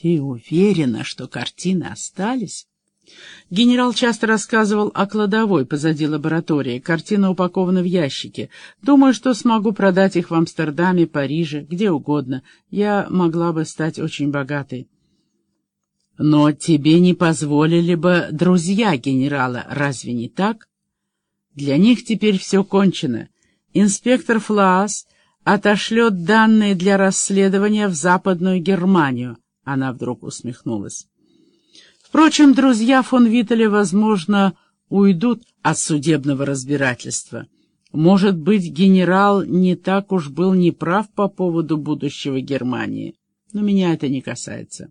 Ты уверена, что картины остались? Генерал часто рассказывал о кладовой позади лаборатории. Картина упакована в ящике. Думаю, что смогу продать их в Амстердаме, Париже, где угодно. Я могла бы стать очень богатой. Но тебе не позволили бы друзья генерала, разве не так? Для них теперь все кончено. Инспектор Флаас отошлет данные для расследования в Западную Германию. Она вдруг усмехнулась. Впрочем, друзья фон Виттеля, возможно, уйдут от судебного разбирательства. Может быть, генерал не так уж был неправ по поводу будущего Германии. Но меня это не касается.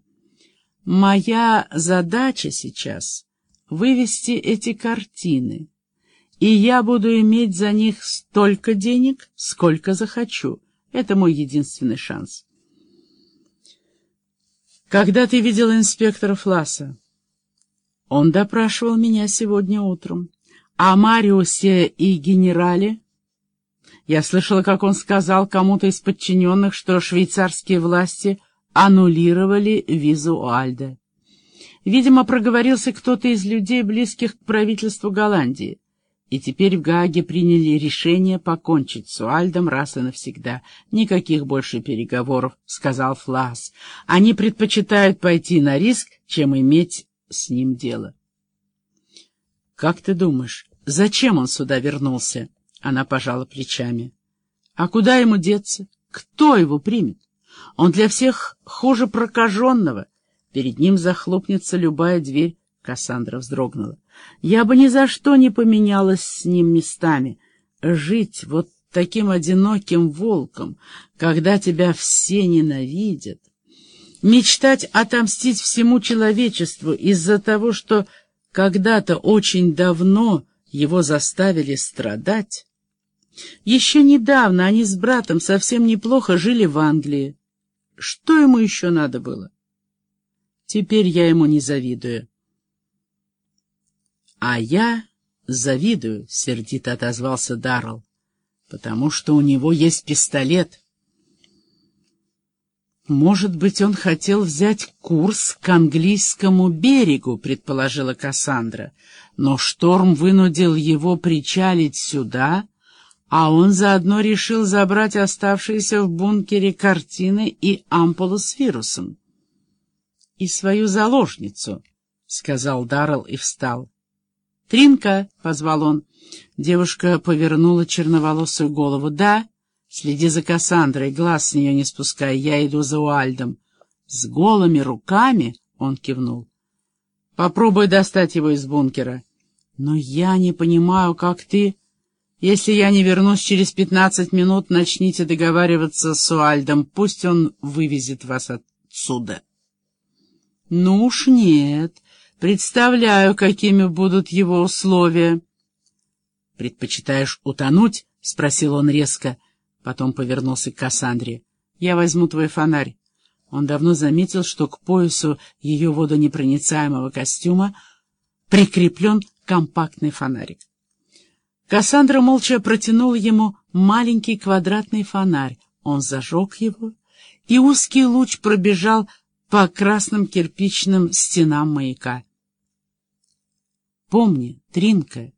Моя задача сейчас — вывести эти картины, и я буду иметь за них столько денег, сколько захочу. Это мой единственный шанс. Когда ты видел инспектора Фласса? Он допрашивал меня сегодня утром. О Мариусе и генерале? Я слышала, как он сказал кому-то из подчиненных, что швейцарские власти аннулировали визу Альда. Видимо, проговорился кто-то из людей, близких к правительству Голландии. И теперь в Гааге приняли решение покончить с Уальдом раз и навсегда. Никаких больше переговоров, — сказал Флас. Они предпочитают пойти на риск, чем иметь с ним дело. «Как ты думаешь, зачем он сюда вернулся?» Она пожала плечами. «А куда ему деться? Кто его примет? Он для всех хуже прокаженного. Перед ним захлопнется любая дверь». Кассандра вздрогнула. «Я бы ни за что не поменялась с ним местами. Жить вот таким одиноким волком, когда тебя все ненавидят, мечтать отомстить всему человечеству из-за того, что когда-то очень давно его заставили страдать. Еще недавно они с братом совсем неплохо жили в Англии. Что ему еще надо было? Теперь я ему не завидую. — А я завидую, — сердито отозвался Даррелл, — потому что у него есть пистолет — «Может быть, он хотел взять курс к английскому берегу», — предположила Кассандра. «Но шторм вынудил его причалить сюда, а он заодно решил забрать оставшиеся в бункере картины и ампулу с вирусом». «И свою заложницу», — сказал Даррелл и встал. «Тринка», — позвал он. Девушка повернула черноволосую голову. «Да». Следи за Кассандрой, глаз с нее не спускай, я иду за Уальдом. С голыми руками, — он кивнул. Попробуй достать его из бункера. Но я не понимаю, как ты... Если я не вернусь через пятнадцать минут, начните договариваться с Уальдом, пусть он вывезет вас отсюда. Ну уж нет, представляю, какими будут его условия. Предпочитаешь утонуть? — спросил он резко. Потом повернулся к Кассандре. «Я возьму твой фонарь». Он давно заметил, что к поясу ее водонепроницаемого костюма прикреплен компактный фонарик. Кассандра молча протянула ему маленький квадратный фонарь. Он зажег его, и узкий луч пробежал по красным кирпичным стенам маяка. «Помни, Тринка,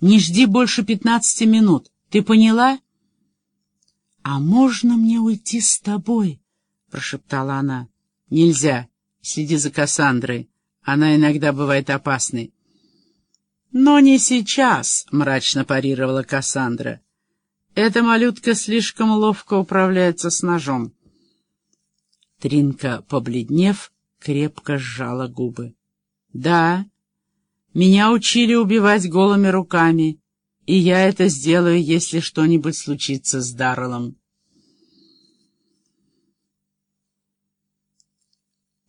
не жди больше пятнадцати минут. Ты поняла?» «А можно мне уйти с тобой?» — прошептала она. «Нельзя. Следи за Кассандрой. Она иногда бывает опасной». «Но не сейчас», — мрачно парировала Кассандра. «Эта малютка слишком ловко управляется с ножом». Тринка, побледнев, крепко сжала губы. «Да, меня учили убивать голыми руками, и я это сделаю, если что-нибудь случится с Дарреллом.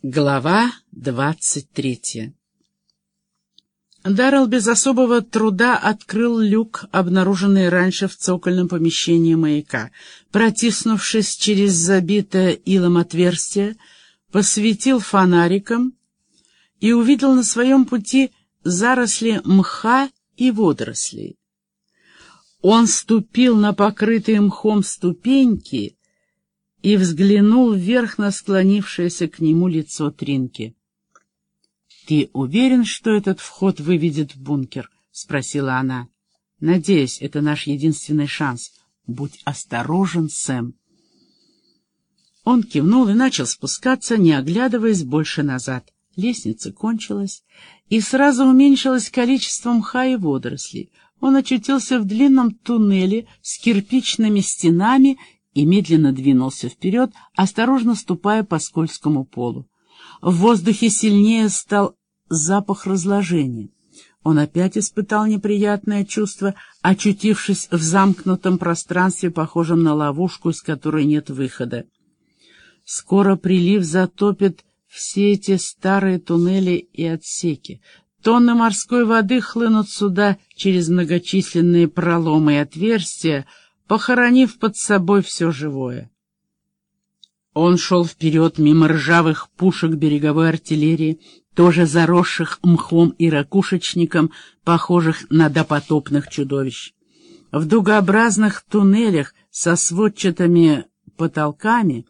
Глава двадцать третья Даррелл без особого труда открыл люк, обнаруженный раньше в цокольном помещении маяка. Протиснувшись через забитое илом отверстие, посветил фонариком и увидел на своем пути заросли мха и водорослей. Он ступил на покрытые мхом ступеньки и взглянул вверх на склонившееся к нему лицо Тринки. — Ты уверен, что этот вход выведет в бункер? — спросила она. — Надеюсь, это наш единственный шанс. Будь осторожен, Сэм. Он кивнул и начал спускаться, не оглядываясь больше назад. Лестница кончилась, и сразу уменьшилось количество мха и водорослей. Он очутился в длинном туннеле с кирпичными стенами и медленно двинулся вперед, осторожно ступая по скользкому полу. В воздухе сильнее стал запах разложения. Он опять испытал неприятное чувство, очутившись в замкнутом пространстве, похожем на ловушку, из которой нет выхода. Скоро прилив затопит все эти старые туннели и отсеки. Тонны морской воды хлынут сюда через многочисленные проломы и отверстия, похоронив под собой все живое. Он шел вперед мимо ржавых пушек береговой артиллерии, тоже заросших мхом и ракушечником, похожих на допотопных чудовищ. В дугообразных туннелях со сводчатыми потолками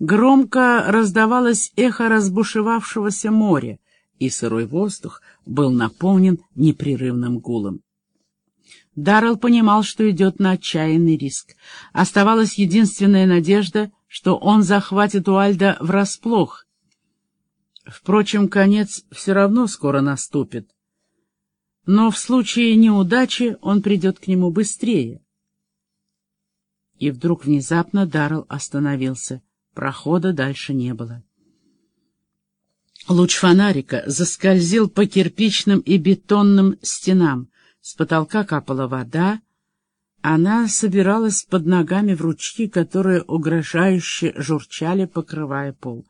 громко раздавалось эхо разбушевавшегося моря, и сырой воздух был наполнен непрерывным гулом. Даррелл понимал, что идет на отчаянный риск. Оставалась единственная надежда, что он захватит Уальда врасплох. Впрочем, конец все равно скоро наступит. Но в случае неудачи он придет к нему быстрее. И вдруг внезапно Даррелл остановился. Прохода дальше не было. Луч фонарика заскользил по кирпичным и бетонным стенам. С потолка капала вода. Она собиралась под ногами в ручьи, которые угрожающе журчали, покрывая пол.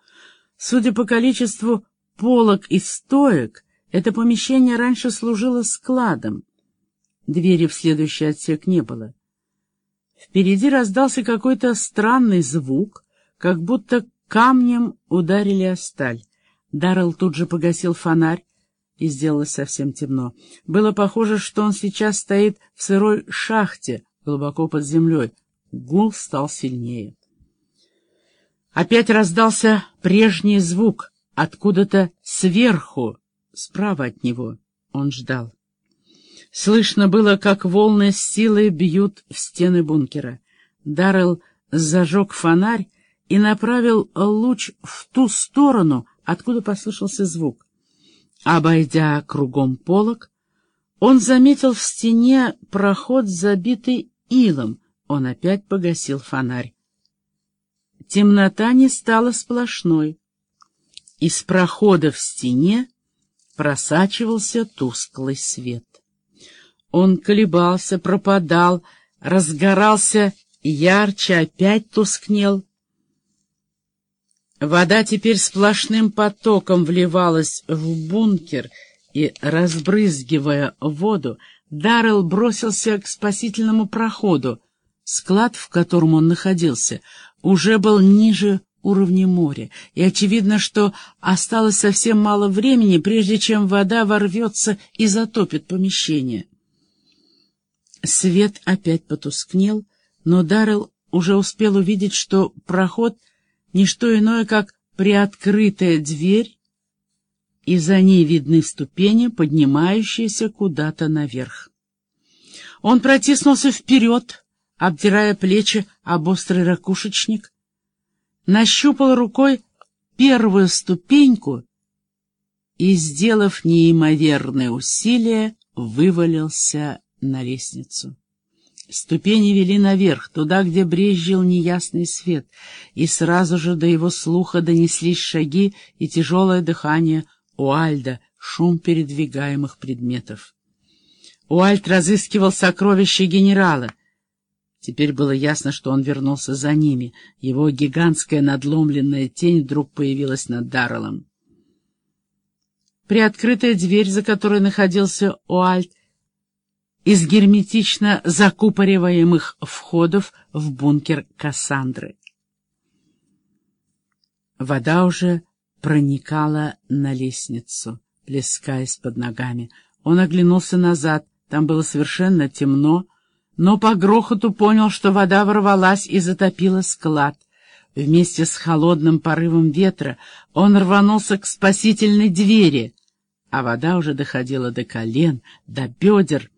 Судя по количеству полок и стоек, это помещение раньше служило складом. Двери в следующий отсек не было. Впереди раздался какой-то странный звук, как будто камнем ударили о сталь. Даррелл тут же погасил фонарь, и сделалось совсем темно. Было похоже, что он сейчас стоит в сырой шахте, глубоко под землей. Гул стал сильнее. Опять раздался прежний звук, откуда-то сверху, справа от него. Он ждал. Слышно было, как волны с силой бьют в стены бункера. Даррелл зажег фонарь и направил луч в ту сторону, откуда послышался звук. Обойдя кругом полок, он заметил в стене проход, забитый илом. Он опять погасил фонарь. Темнота не стала сплошной. Из прохода в стене просачивался тусклый свет. Он колебался, пропадал, разгорался ярче, опять тускнел. Вода теперь сплошным потоком вливалась в бункер, и, разбрызгивая воду, Даррелл бросился к спасительному проходу. Склад, в котором он находился, уже был ниже уровня моря, и очевидно, что осталось совсем мало времени, прежде чем вода ворвется и затопит помещение. Свет опять потускнел, но Даррелл уже успел увидеть, что проход — не что иное, как приоткрытая дверь, и за ней видны ступени, поднимающиеся куда-то наверх. Он протиснулся вперед, обдирая плечи об острый ракушечник, нащупал рукой первую ступеньку и, сделав неимоверное усилие, вывалился на лестницу. Ступени вели наверх, туда, где брезжил неясный свет, и сразу же до его слуха донеслись шаги и тяжелое дыхание Уальда, шум передвигаемых предметов. Уальд разыскивал сокровища генерала. Теперь было ясно, что он вернулся за ними. Его гигантская надломленная тень вдруг появилась над Дарреллом. Приоткрытая дверь, за которой находился Уальд, из герметично закупориваемых входов в бункер Кассандры. Вода уже проникала на лестницу, плескаясь под ногами. Он оглянулся назад, там было совершенно темно, но по грохоту понял, что вода ворвалась и затопила склад. Вместе с холодным порывом ветра он рванулся к спасительной двери, а вода уже доходила до колен, до бедер,